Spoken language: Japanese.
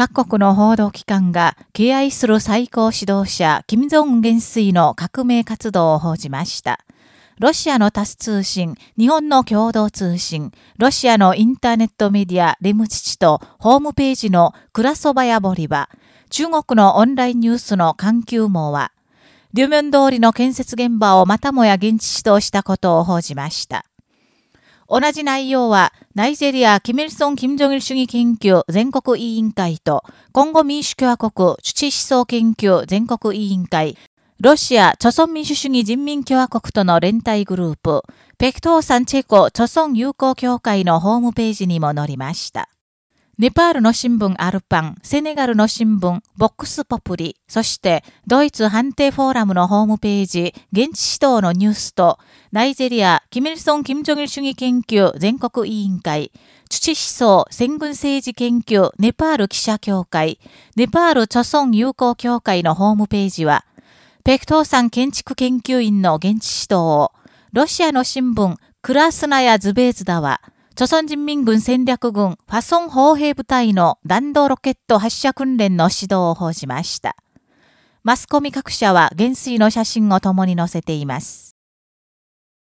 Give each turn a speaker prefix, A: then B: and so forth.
A: 各国の報道機関が敬愛する最高指導者、金正恩元帥の革命活動を報じました。ロシアのタス通信、日本の共同通信、ロシアのインターネットメディアレムチチとホームページのクラソバヤボリバ、中国のオンラインニュースの環球網は、両面通りの建設現場をまたもや現地指導したことを報じました。同じ内容は、ナイジェリア、キミルソン・キム・ジョギル主義研究全国委員会と、今後民主共和国主治思想研究全国委員会、ロシア、著村民主主義人民共和国との連帯グループ、ペクトーサンチェコ著村友好協会のホームページにも載りました。ネパールの新聞アルパン、セネガルの新聞ボックスポプリ、そしてドイツ判定フォーラムのホームページ、現地指導のニュースと、ナイジェリア、キミルソン・キム・ジョギル主義研究全国委員会、土思想戦軍政治研究ネパール記者協会、ネパール著村友好協会のホームページは、ペクトーさん建築研究員の現地指導を、ロシアの新聞、クラスナやズベーズダは、朝鮮人民軍戦略軍ファソン砲兵部隊の弾道ロケット発射訓練の指導を報じました。マスコミ各社は減衰の写真を共に載せています。